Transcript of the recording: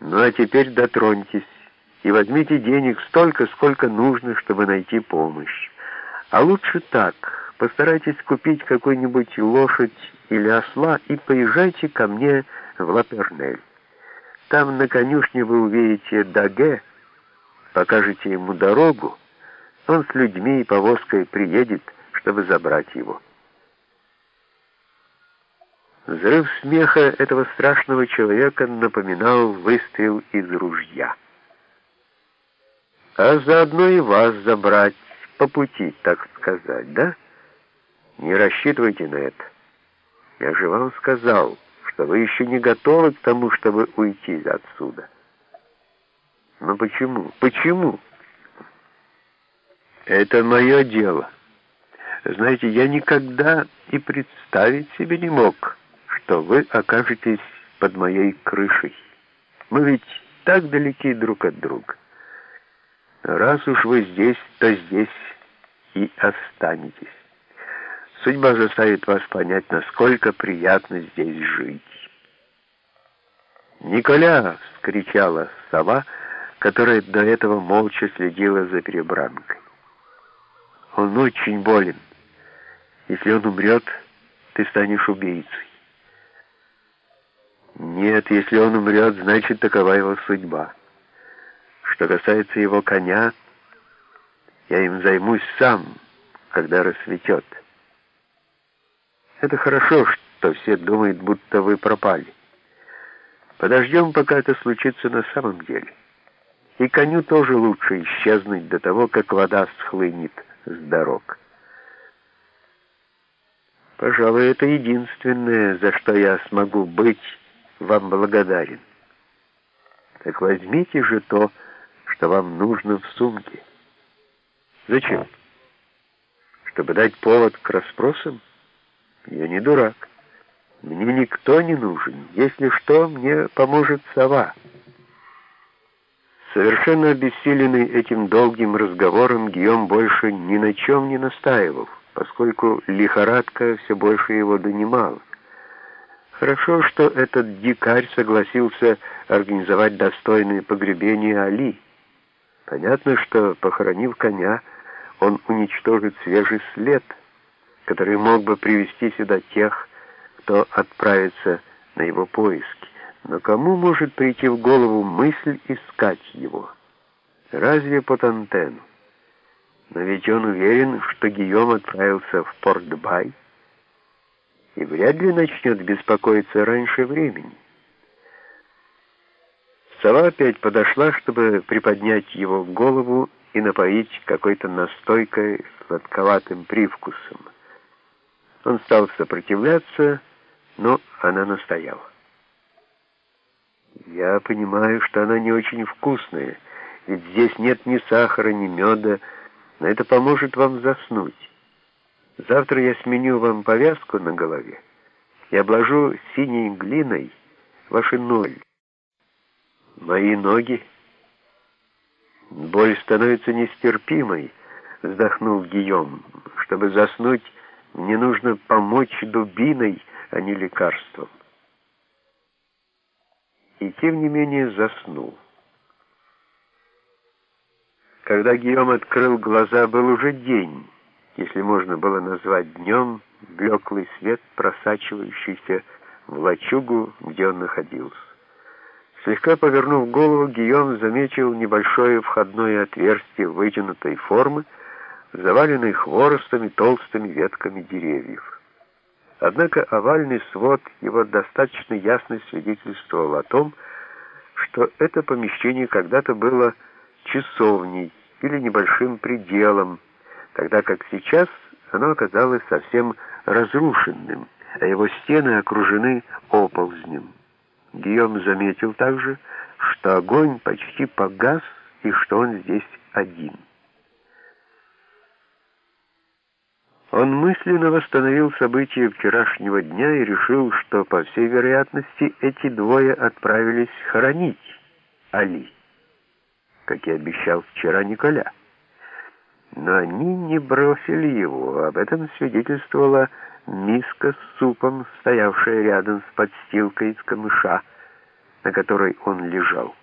Ну а теперь дотроньтесь и возьмите денег столько, сколько нужно, чтобы найти помощь. А лучше так, постарайтесь купить какую-нибудь лошадь или осла и поезжайте ко мне в Лапернель. Там на конюшне вы увидите Даге, покажете ему дорогу, он с людьми и повозкой приедет, чтобы забрать его. Взрыв смеха этого страшного человека напоминал выстрел из ружья. А заодно и вас забрать по пути, так сказать, да? Не рассчитывайте на это. Я же вам сказал, что вы еще не готовы к тому, чтобы уйти отсюда. Но почему? Почему? Это мое дело. Знаете, я никогда и представить себе не мог, что вы окажетесь под моей крышей. Мы ведь так далеки друг от друга. Раз уж вы здесь, то здесь и останетесь. Судьба заставит вас понять, насколько приятно здесь жить. «Николя!» — вскричала сова, которая до этого молча следила за перебранкой. «Он очень болен. Если он умрет, ты станешь убийцей. Нет, если он умрет, значит, такова его судьба. Что касается его коня, я им займусь сам, когда рассветет. Это хорошо, что все думают, будто вы пропали. Подождем, пока это случится на самом деле. И коню тоже лучше исчезнуть до того, как вода схлынет с дорог. Пожалуй, это единственное, за что я смогу быть вам благодарен. Так возьмите же то, что вам нужно в сумке. Зачем? Чтобы дать повод к расспросам? Я не дурак. Мне никто не нужен. Если что, мне поможет сова. Совершенно обессиленный этим долгим разговором, Гийом больше ни на чем не настаивал, поскольку лихорадка все больше его донимала. Хорошо, что этот дикарь согласился организовать достойное погребение Али. Понятно, что, похоронив коня, он уничтожит свежий след, который мог бы привести сюда тех, кто отправится на его поиски. Но кому может прийти в голову мысль искать его? Разве Потантену? Но ведь он уверен, что Гийом отправился в Порт-Бай, и вряд ли начнет беспокоиться раньше времени. Сова опять подошла, чтобы приподнять его голову и напоить какой-то настойкой сладковатым привкусом. Он стал сопротивляться, но она настояла. «Я понимаю, что она не очень вкусная, ведь здесь нет ни сахара, ни меда, но это поможет вам заснуть. Завтра я сменю вам повязку на голове и обложу синей глиной ваши ноги. Мои ноги. Боль становится нестерпимой, вздохнул Гийом. Чтобы заснуть, мне нужно помочь дубиной, а не лекарством. И тем не менее заснул. Когда Гийом открыл глаза, был уже день если можно было назвать днем, блеклый свет, просачивающийся в лачугу, где он находился. Слегка повернув голову, Гийом заметил небольшое входное отверстие вытянутой формы, заваленной хворостом и толстыми ветками деревьев. Однако овальный свод его достаточно ясно свидетельствовал о том, что это помещение когда-то было часовней или небольшим пределом, тогда как сейчас оно оказалось совсем разрушенным, а его стены окружены оползнем. Гийом заметил также, что огонь почти погас и что он здесь один. Он мысленно восстановил события вчерашнего дня и решил, что, по всей вероятности, эти двое отправились хоронить Али, как и обещал вчера Николя. Но они не бросили его. Об этом свидетельствовала миска с супом, стоявшая рядом с подстилкой из камыша. на которой он лежал.